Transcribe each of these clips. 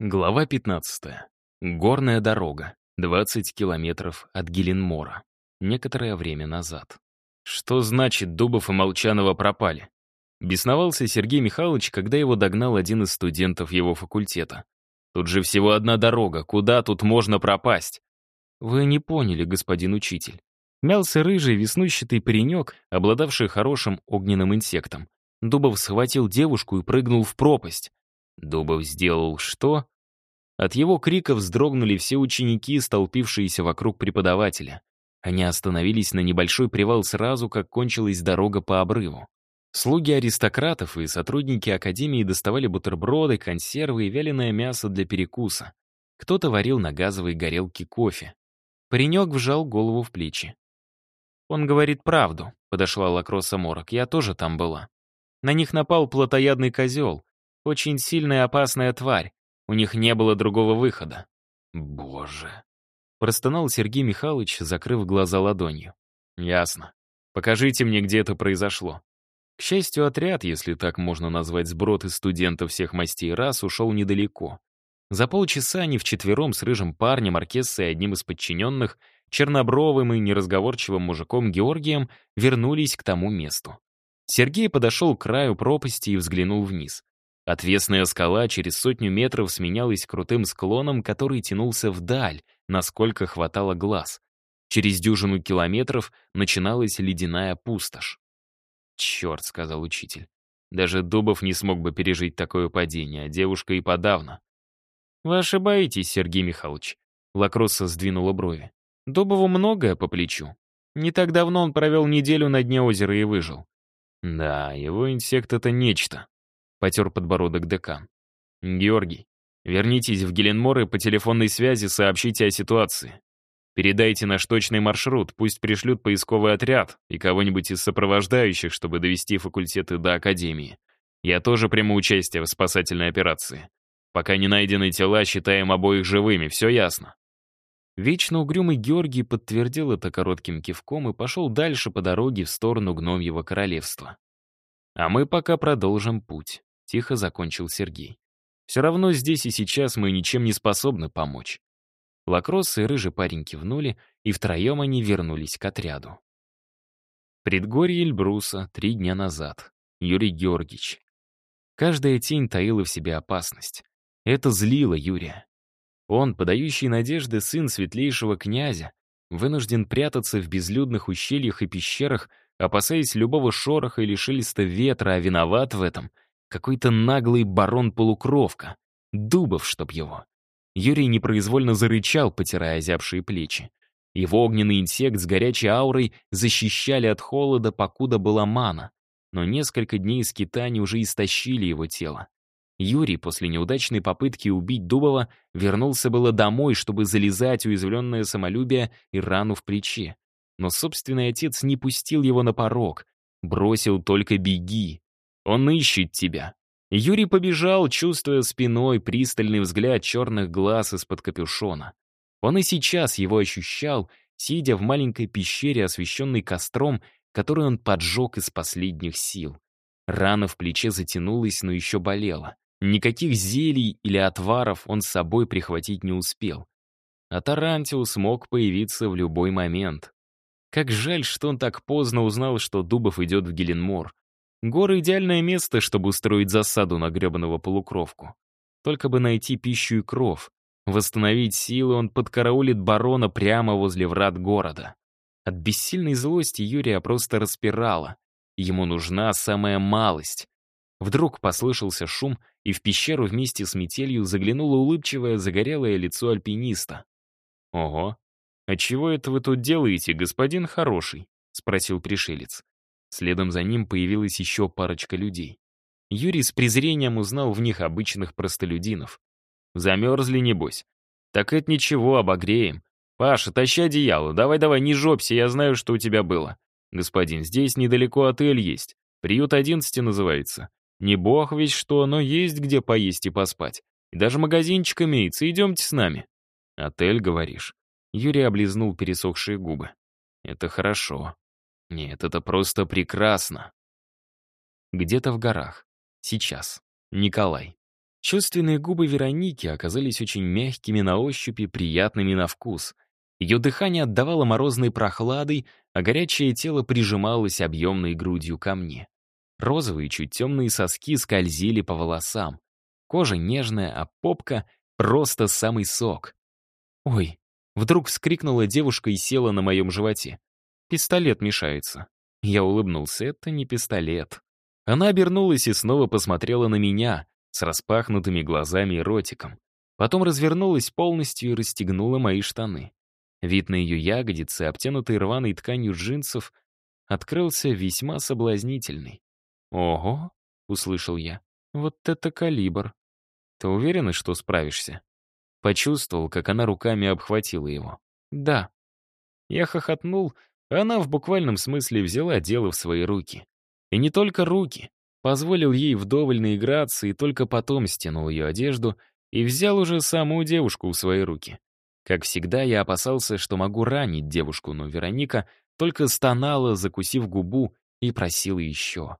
Глава 15. Горная дорога. 20 километров от Геленмора. Некоторое время назад. Что значит Дубов и Молчанова пропали? Бесновался Сергей Михайлович, когда его догнал один из студентов его факультета. Тут же всего одна дорога, куда тут можно пропасть? Вы не поняли, господин учитель. Мялся рыжий, веснущатый паренек, обладавший хорошим огненным инсектом. Дубов схватил девушку и прыгнул в пропасть. Дубов сделал что? От его крика вздрогнули все ученики, столпившиеся вокруг преподавателя. Они остановились на небольшой привал сразу, как кончилась дорога по обрыву. Слуги аристократов и сотрудники академии доставали бутерброды, консервы и вяленое мясо для перекуса. Кто-то варил на газовой горелке кофе. Паренек вжал голову в плечи. «Он говорит правду», — подошла Лакроса Морок. «Я тоже там была. На них напал плотоядный козел, очень сильная опасная тварь. У них не было другого выхода. Боже. Простонал Сергей Михайлович, закрыв глаза ладонью. Ясно. Покажите мне, где это произошло. К счастью, отряд, если так можно назвать сброд из студентов всех мастей рас, ушел недалеко. За полчаса они вчетвером с рыжим парнем, оркестрой и одним из подчиненных, чернобровым и неразговорчивым мужиком Георгием, вернулись к тому месту. Сергей подошел к краю пропасти и взглянул вниз. Отвесная скала через сотню метров сменялась крутым склоном, который тянулся вдаль, насколько хватало глаз. Через дюжину километров начиналась ледяная пустошь. «Черт», — сказал учитель. «Даже Дубов не смог бы пережить такое падение, а девушка и подавно». «Вы ошибаетесь, Сергей Михайлович», — Лакросса сдвинула брови. «Дубову многое по плечу. Не так давно он провел неделю на дне озера и выжил». «Да, его инсект — это нечто», — потер подбородок декан. «Георгий, вернитесь в Геленмор и по телефонной связи сообщите о ситуации. Передайте наш точный маршрут, пусть пришлют поисковый отряд и кого-нибудь из сопровождающих, чтобы довести факультеты до Академии. Я тоже приму участие в спасательной операции. Пока не найдены тела, считаем обоих живыми, все ясно». Вечно угрюмый Георгий подтвердил это коротким кивком и пошел дальше по дороге в сторону гномьего королевства. А мы пока продолжим путь. Тихо закончил Сергей. Все равно здесь и сейчас мы ничем не способны помочь. Лакросс и рыжий парень кивнули, и втроем они вернулись к отряду. Предгорье Эльбруса три дня назад. Юрий Георгиевич. Каждая тень таила в себе опасность. Это злило Юрия. Он, подающий надежды сын светлейшего князя, вынужден прятаться в безлюдных ущельях и пещерах, опасаясь любого шороха или шелеста ветра, а виноват в этом — какой-то наглый барон-полукровка. Дубов, чтоб его. Юрий непроизвольно зарычал, потирая озябшие плечи. Его огненный инсект с горячей аурой защищали от холода, покуда была мана. Но несколько дней скитаний уже истощили его тело. Юрий после неудачной попытки убить Дубова вернулся было домой, чтобы залезать уязвленное самолюбие и рану в плече. Но собственный отец не пустил его на порог, бросил только «беги». Он ищет тебя. Юрий побежал, чувствуя спиной пристальный взгляд черных глаз из-под капюшона. Он и сейчас его ощущал, сидя в маленькой пещере, освещенной костром, который он поджег из последних сил. Рана в плече затянулась, но еще болела. Никаких зелий или отваров он с собой прихватить не успел. А Тарантиус мог появиться в любой момент. Как жаль, что он так поздно узнал, что Дубов идет в Геленмор. Горы — идеальное место, чтобы устроить засаду на гребаного полукровку. Только бы найти пищу и кров. Восстановить силы он подкараулит барона прямо возле врат города. От бессильной злости Юрия просто распирала. Ему нужна самая малость. Вдруг послышался шум, и в пещеру вместе с метелью заглянуло улыбчивое загорелое лицо альпиниста. «Ого! А чего это вы тут делаете, господин хороший?» — спросил пришелец. Следом за ним появилась еще парочка людей. Юрий с презрением узнал в них обычных простолюдинов. «Замерзли, небось?» «Так это ничего, обогреем. Паша, тащи одеяло, давай-давай, не жопся, я знаю, что у тебя было. Господин, здесь недалеко отель есть. Приют 11 называется. Не бог весь что, но есть где поесть и поспать. И даже магазинчик имеется, идемте с нами». «Отель, говоришь?» Юрий облизнул пересохшие губы. «Это хорошо. Нет, это просто прекрасно. Где-то в горах. Сейчас. Николай. Чувственные губы Вероники оказались очень мягкими на ощупь и приятными на вкус. Ее дыхание отдавало морозной прохладой, а горячее тело прижималось объемной грудью ко мне. Розовые, чуть темные соски скользили по волосам. Кожа нежная, а попка — просто самый сок. «Ой!» — вдруг вскрикнула девушка и села на моем животе. «Пистолет мешается». Я улыбнулся. «Это не пистолет». Она обернулась и снова посмотрела на меня с распахнутыми глазами и ротиком. Потом развернулась полностью и расстегнула мои штаны. Вид на ее ягодицы, обтянутые рваной тканью джинсов, открылся весьма соблазнительный. «Ого!» — услышал я. «Вот это калибр! Ты уверена, что справишься?» Почувствовал, как она руками обхватила его. «Да». Я хохотнул, она в буквальном смысле взяла дело в свои руки. И не только руки. Позволил ей вдоволь наиграться и только потом стянул ее одежду и взял уже саму девушку в свои руки. Как всегда, я опасался, что могу ранить девушку, но Вероника только стонала, закусив губу, и просила еще.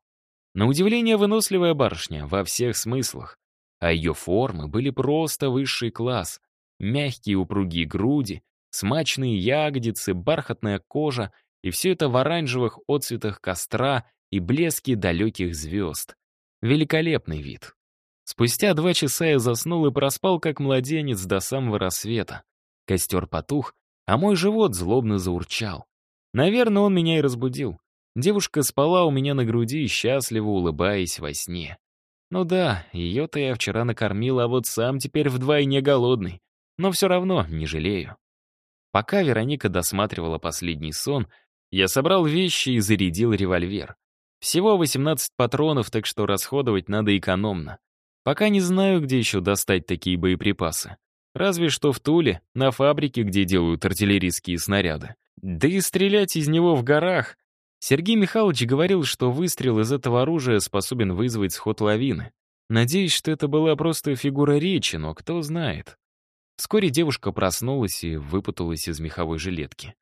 На удивление выносливая барышня во всех смыслах. А ее формы были просто высший класс. Мягкие упругие груди, смачные ягодицы, бархатная кожа и все это в оранжевых отцветах костра и блеске далеких звезд. Великолепный вид. Спустя два часа я заснул и проспал, как младенец, до самого рассвета. Костер потух, а мой живот злобно заурчал. Наверное, он меня и разбудил. Девушка спала у меня на груди, счастливо улыбаясь во сне. Ну да, ее-то я вчера накормил, а вот сам теперь вдвойне голодный. Но все равно не жалею. Пока Вероника досматривала последний сон, я собрал вещи и зарядил револьвер. Всего 18 патронов, так что расходовать надо экономно. Пока не знаю, где еще достать такие боеприпасы. Разве что в Туле, на фабрике, где делают артиллерийские снаряды. Да и стрелять из него в горах. Сергей Михайлович говорил, что выстрел из этого оружия способен вызвать сход лавины. Надеюсь, что это была просто фигура речи, но кто знает. Вскоре девушка проснулась и выпуталась из меховой жилетки.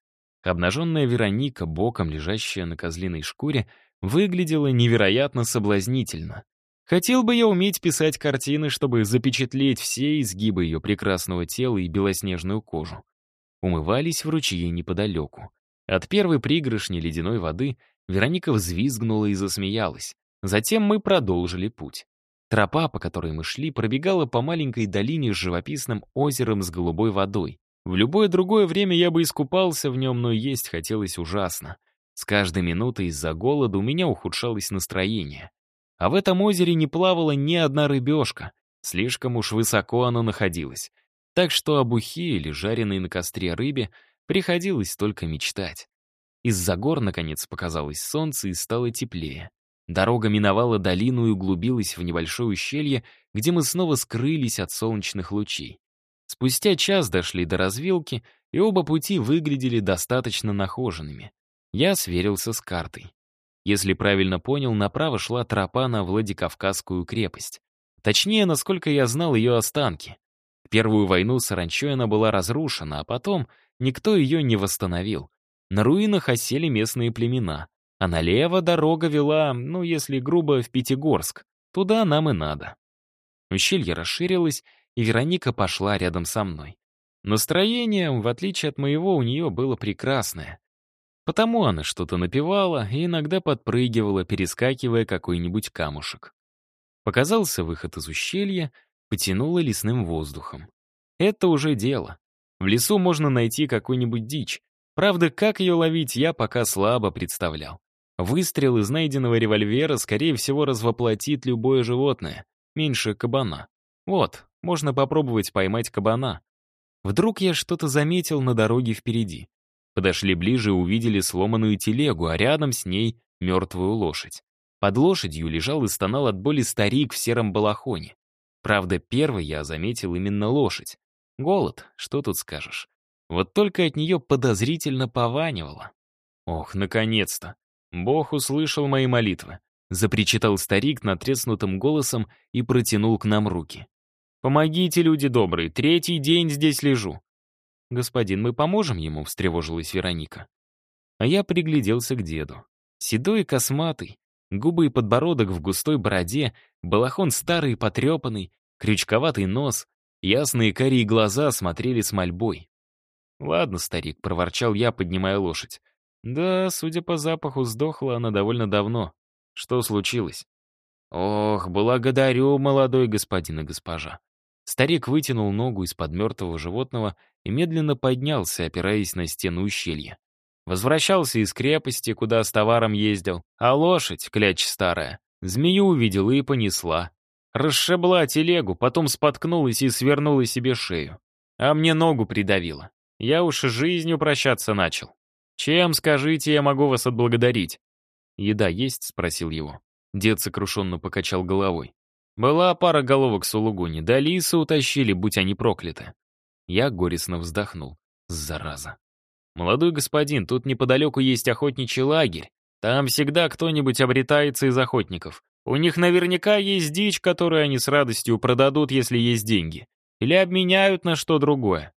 Обнаженная Вероника, боком лежащая на козлиной шкуре, выглядела невероятно соблазнительно. Хотел бы я уметь писать картины, чтобы запечатлеть все изгибы ее прекрасного тела и белоснежную кожу. Умывались в ручье неподалеку. От первой пригоршни ледяной воды Вероника взвизгнула и засмеялась. Затем мы продолжили путь. Тропа, по которой мы шли, пробегала по маленькой долине с живописным озером с голубой водой. В любое другое время я бы искупался в нем, но есть хотелось ужасно. С каждой минутой из-за голода у меня ухудшалось настроение. А в этом озере не плавала ни одна рыбешка. Слишком уж высоко оно находилось. Так что об ухе или жареной на костре рыбе приходилось только мечтать. Из-за гор, наконец, показалось солнце и стало теплее. Дорога миновала долину и углубилась в небольшое ущелье, где мы снова скрылись от солнечных лучей. Спустя час дошли до развилки, и оба пути выглядели достаточно нахоженными. Я сверился с картой. Если правильно понял, направо шла тропа на Владикавказскую крепость. Точнее, насколько я знал ее останки. В Первую войну саранчой она была разрушена, а потом никто ее не восстановил. На руинах осели местные племена, а налево дорога вела, ну, если грубо, в Пятигорск. Туда нам и надо. Ущелье расширилось, и Вероника пошла рядом со мной. Настроение, в отличие от моего, у нее было прекрасное. Потому она что-то напевала и иногда подпрыгивала, перескакивая какой-нибудь камушек. Показался выход из ущелья, потянуло лесным воздухом. Это уже дело. В лесу можно найти какую-нибудь дичь. Правда, как ее ловить, я пока слабо представлял. Выстрел из найденного револьвера, скорее всего, развоплотит любое животное, меньше кабана. Вот, можно попробовать поймать кабана. Вдруг я что-то заметил на дороге впереди. Подошли ближе и увидели сломанную телегу, а рядом с ней мертвую лошадь. Под лошадью лежал и стонал от боли старик в сером балахоне. Правда, первый я заметил именно лошадь. Голод, что тут скажешь. Вот только от нее подозрительно пованивало. Ох, наконец-то. Бог услышал мои молитвы. Запричитал старик натреснутым голосом и протянул к нам руки. «Помогите, люди добрые, третий день здесь лежу. «Господин, мы поможем ему?» — встревожилась Вероника. А я пригляделся к деду. Седой и косматый, губы и подбородок в густой бороде, балахон старый и потрепанный, Крючковатый нос, ясные карие глаза смотрели с мольбой. «Ладно, старик», — проворчал я, поднимая лошадь. «Да, судя по запаху, сдохла она довольно давно. Что случилось?» «Ох, благодарю, молодой господин и госпожа». Старик вытянул ногу из-под мертвого животного и медленно поднялся, опираясь на стену ущелья. Возвращался из крепости, куда с товаром ездил, а лошадь, кляч старая, змею увидела и понесла. Расшибла телегу, потом споткнулась и свернула себе шею. А мне ногу придавила. Я уж жизнью прощаться начал. Чем, скажите, я могу вас отблагодарить? «Еда есть?» — спросил его. Дед сокрушенно покачал головой. «Была пара головок сулугуни, да лисы утащили, будь они прокляты». Я горестно вздохнул. Зараза. «Молодой господин, тут неподалеку есть охотничий лагерь. Там всегда кто-нибудь обретается из охотников. У них наверняка есть дичь, которую они с радостью продадут, если есть деньги. Или обменяют на что другое.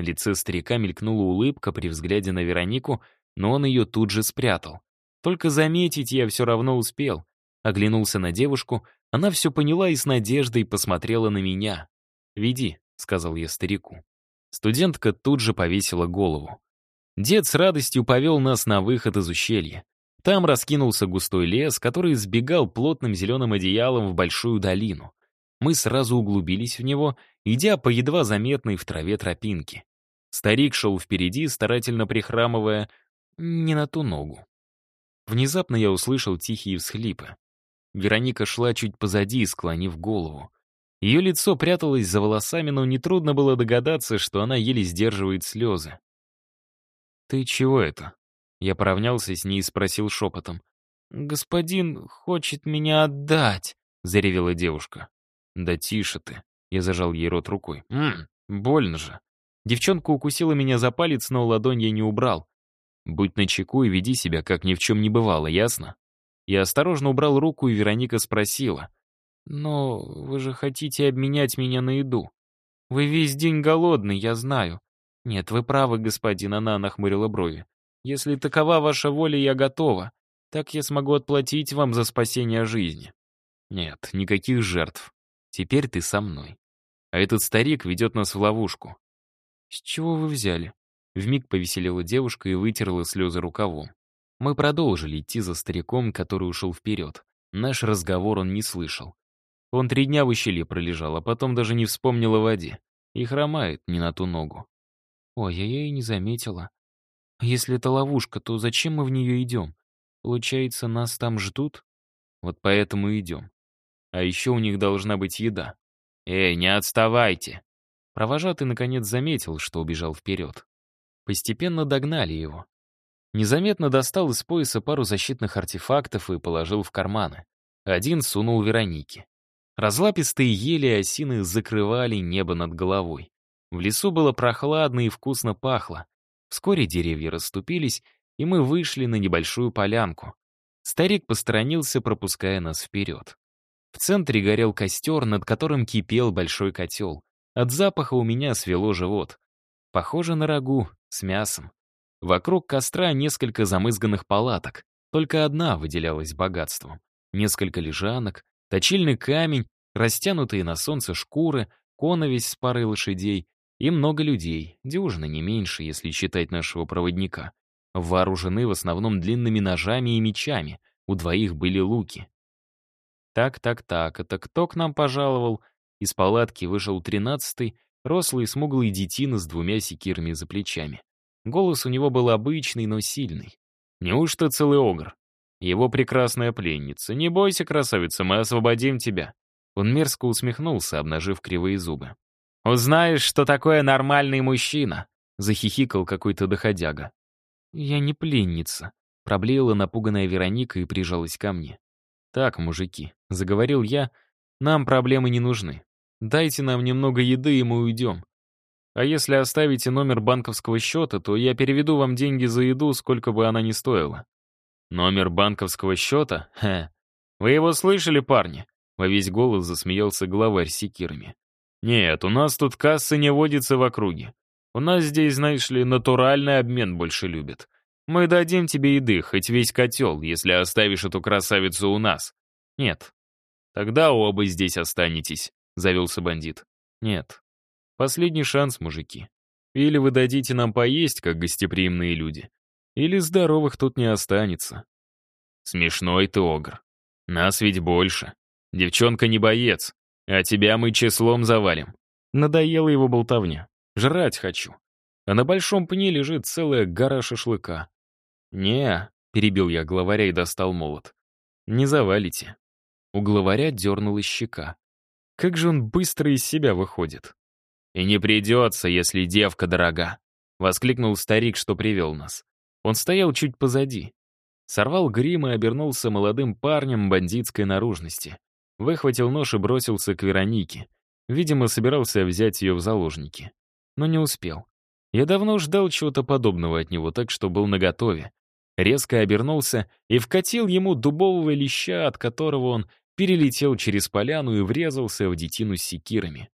На лице старика мелькнула улыбка при взгляде на Веронику, но он ее тут же спрятал. Только заметить я все равно успел. Оглянулся на девушку, она все поняла и с надеждой посмотрела на меня. «Веди», — сказал я старику. Студентка тут же повесила голову. Дед с радостью повел нас на выход из ущелья. Там раскинулся густой лес, который сбегал плотным зеленым одеялом в большую долину. Мы сразу углубились в него, идя по едва заметной в траве тропинке. Старик шел впереди, старательно прихрамывая не на ту ногу. Внезапно я услышал тихие всхлипы. Вероника шла чуть позади, склонив голову. Ее лицо пряталось за волосами, но нетрудно было догадаться, что она еле сдерживает слезы. «Ты чего это?» Я поравнялся с ней и спросил шепотом. «Господин хочет меня отдать», — заревела девушка. «Да тише ты», — я зажал ей рот рукой. «Ммм, больно же». Девчонка укусила меня за палец, но ладонь я не убрал. «Будь начеку и веди себя, как ни в чем не бывало, ясно?» Я осторожно убрал руку, и Вероника спросила. «Но вы же хотите обменять меня на еду. Вы весь день голодный, я знаю. Нет, вы правы, господин, она нахмурила брови. Если такова ваша воля, я готова. Так я смогу отплатить вам за спасение жизни». «Нет, никаких жертв. Теперь ты со мной. А этот старик ведет нас в ловушку». «С чего вы взяли?» Вмиг повеселела девушка и вытерла слезы рукавом. Мы продолжили идти за стариком, который ушел вперед. Наш разговор он не слышал. Он три дня в ущелье пролежал, а потом даже не вспомнил о воде. И хромает не на ту ногу. Ой, я и не заметила. Если это ловушка, то зачем мы в нее идем? Получается, нас там ждут? Вот поэтому идем. А еще у них должна быть еда. Эй, не отставайте! Провожатый наконец заметил, что убежал вперед. Постепенно догнали его. Незаметно достал из пояса пару защитных артефактов и положил в карманы. Один сунул Веронике. Разлапистые ели и осины закрывали небо над головой. В лесу было прохладно и вкусно пахло. Вскоре деревья расступились, и мы вышли на небольшую полянку. Старик посторонился, пропуская нас вперед. В центре горел костер, над которым кипел большой котел. От запаха у меня свело живот. Похоже на рагу, с мясом. Вокруг костра несколько замызганных палаток. Только одна выделялась богатством. Несколько лежанок, точильный камень, растянутые на солнце шкуры, коновесь с парой лошадей и много людей, дюжина не меньше, если считать нашего проводника. Вооружены в основном длинными ножами и мечами, у двоих были луки. Так-так-так, это кто к нам пожаловал? Из палатки вышел тринадцатый, рослый смуглый детина с двумя секирами за плечами. Голос у него был обычный, но сильный. Неужто целый огр? Его прекрасная пленница. Не бойся, красавица, мы освободим тебя. Он мерзко усмехнулся, обнажив кривые зубы. «Узнаешь, что такое нормальный мужчина», — захихикал какой-то доходяга. «Я не пленница», — проблеяла напуганная Вероника и прижалась ко мне. «Так, мужики», — заговорил я, — «нам проблемы не нужны. Дайте нам немного еды, и мы уйдем. А если оставите номер банковского счета, то я переведу вам деньги за еду, сколько бы она ни стоила». «Номер банковского счета? Хе. Вы его слышали, парни?» Во весь голос засмеялся главарь секирами. «Нет, у нас тут кассы не водится в округе. У нас здесь, знаешь ли, натуральный обмен больше любят. Мы дадим тебе еды, хоть весь котел, если оставишь эту красавицу у нас. Нет. Тогда оба здесь останетесь», завелся бандит. «Нет. Последний шанс, мужики. Или вы дадите нам поесть, как гостеприимные люди, или здоровых тут не останется». «Смешной ты, Огр. Нас ведь больше. Девчонка не боец, а тебя мы числом завалим». Надоела его болтовня. Жрать хочу. А на большом пне лежит целая гора шашлыка. «Не», — перебил я главаря и достал молот. «Не завалите». У главаря дернулась щека. Как же он быстро из себя выходит. «И не придется, если девка дорога», — воскликнул старик, что привел нас. Он стоял чуть позади. Сорвал грим и обернулся молодым парнем бандитской наружности. Выхватил нож и бросился к Веронике. Видимо, собирался взять ее в заложники. Но не успел. Я давно ждал чего-то подобного от него, так что был наготове. Резко обернулся и вкатил ему дубового леща, от которого он перелетел через поляну и врезался в детину с секирами.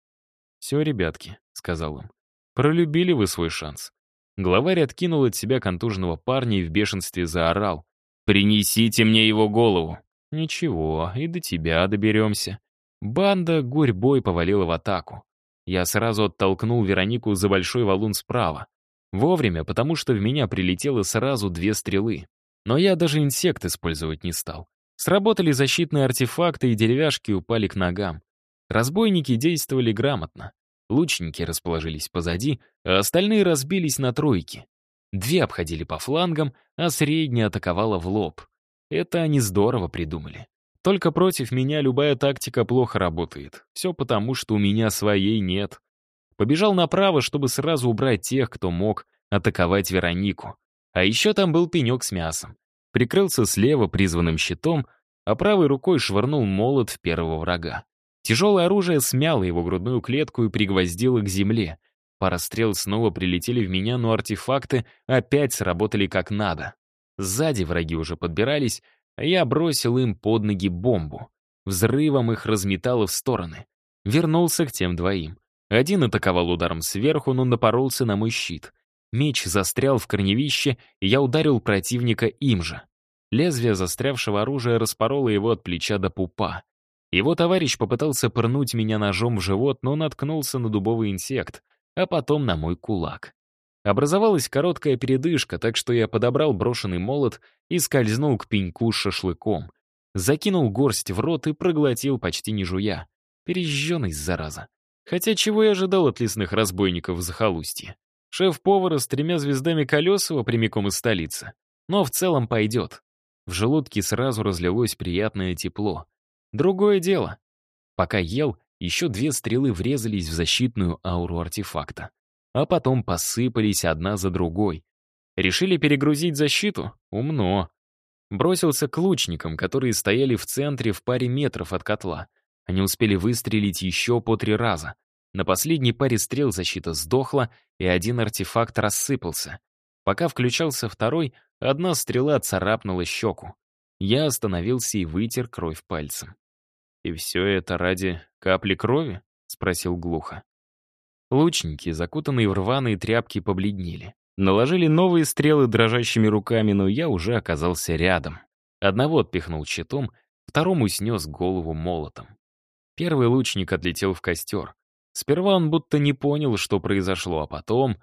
«Все, ребятки», — сказал он, — «пролюбили вы свой шанс». Главарь откинул от себя контуженного парня и в бешенстве заорал. «Принесите мне его голову!» «Ничего, и до тебя доберемся». Банда гурьбой повалила в атаку. Я сразу оттолкнул Веронику за большой валун справа. Вовремя, потому что в меня прилетело сразу две стрелы. Но я даже инсект использовать не стал. Сработали защитные артефакты, и деревяшки упали к ногам. Разбойники действовали грамотно. Лучники расположились позади, а остальные разбились на тройки. Две обходили по флангам, а средняя атаковала в лоб. Это они здорово придумали. Только против меня любая тактика плохо работает. Все потому, что у меня своей нет. Побежал направо, чтобы сразу убрать тех, кто мог атаковать Веронику. А еще там был пенек с мясом. Прикрылся слева призванным щитом, а правой рукой швырнул молот в первого врага. Тяжелое оружие смяло его грудную клетку и пригвоздило к земле. Пара стрел снова прилетели в меня, но артефакты опять сработали как надо. Сзади враги уже подбирались, а я бросил им под ноги бомбу. Взрывом их разметало в стороны. Вернулся к тем двоим. Один атаковал ударом сверху, но напоролся на мой щит. Меч застрял в корневище, и я ударил противника им же. Лезвие застрявшего оружия распороло его от плеча до пупа. Его товарищ попытался пырнуть меня ножом в живот, но наткнулся на дубовый инсект, а потом на мой кулак. Образовалась короткая передышка, так что я подобрал брошенный молот и скользнул к пеньку с шашлыком. Закинул горсть в рот и проглотил почти не жуя. Пережженный, зараза. Хотя чего я ожидал от лесных разбойников в захолустье? Шеф-повара с тремя звездами Колесова прямиком из столицы. Но в целом пойдет. В желудке сразу разлилось приятное тепло. Другое дело. Пока ел, еще две стрелы врезались в защитную ауру артефакта. А потом посыпались одна за другой. Решили перегрузить защиту? Умно. Бросился к лучникам, которые стояли в центре в паре метров от котла. Они успели выстрелить еще по три раза. На последней паре стрел защита сдохла, и один артефакт рассыпался. Пока включался второй, одна стрела царапнула щеку. Я остановился и вытер кровь пальцем. «И все это ради капли крови?» — спросил глухо. Лучники, закутанные в рваные тряпки, побледнели. Наложили новые стрелы дрожащими руками, но я уже оказался рядом. Одного отпихнул щитом, второму снес голову молотом. Первый лучник отлетел в костер. Сперва он будто не понял, что произошло, а потом...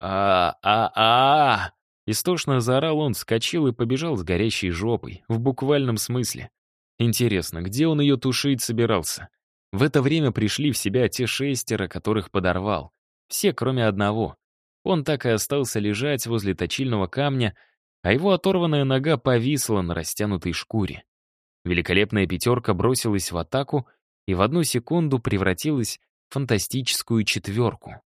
«А-а-а!» Истошно заорал он, вскочил и побежал с горящей жопой, в буквальном смысле. Интересно, где он ее тушить собирался? В это время пришли в себя те шестеро, которых подорвал. Все, кроме одного. Он так и остался лежать возле точильного камня, а его оторванная нога повисла на растянутой шкуре. Великолепная пятерка бросилась в атаку и в одну секунду превратилась фантастическую четверку.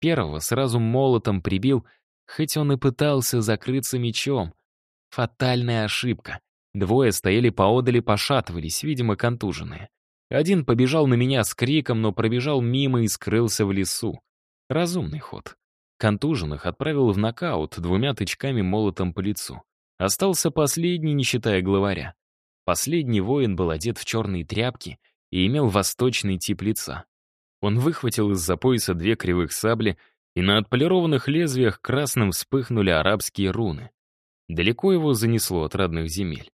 Первого сразу молотом прибил, хоть он и пытался закрыться мечом. Фатальная ошибка. Двое стояли поодали, пошатывались, видимо, контуженные. Один побежал на меня с криком, но пробежал мимо и скрылся в лесу. Разумный ход. Контуженных отправил в нокаут двумя тычками молотом по лицу. Остался последний, не считая главаря. Последний воин был одет в черные тряпки и имел восточный тип лица. Он выхватил из-за пояса две кривых сабли, и на отполированных лезвиях красным вспыхнули арабские руны. Далеко его занесло от родных земель.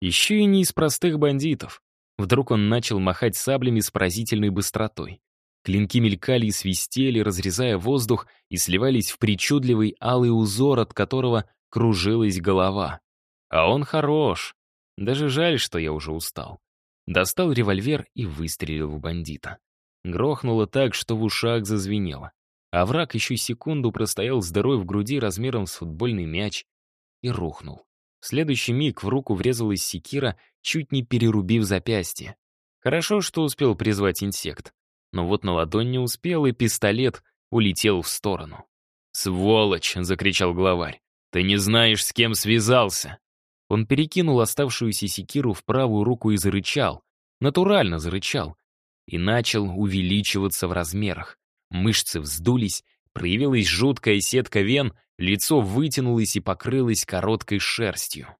Еще и не из простых бандитов. Вдруг он начал махать саблями с поразительной быстротой. Клинки мелькали и свистели, разрезая воздух, и сливались в причудливый алый узор, от которого кружилась голова. А он хорош. Даже жаль, что я уже устал. Достал револьвер и выстрелил в бандита. Грохнуло так, что в ушах зазвенело. А враг еще секунду простоял с в груди размером с футбольный мяч и рухнул. В следующий миг в руку врезалась секира, чуть не перерубив запястье. Хорошо, что успел призвать инсект. Но вот на ладонь не успел, и пистолет улетел в сторону. «Сволочь!» — закричал главарь. «Ты не знаешь, с кем связался!» Он перекинул оставшуюся секиру в правую руку и зарычал. Натурально зарычал. И начал увеличиваться в размерах. Мышцы вздулись, проявилась жуткая сетка вен, лицо вытянулось и покрылось короткой шерстью.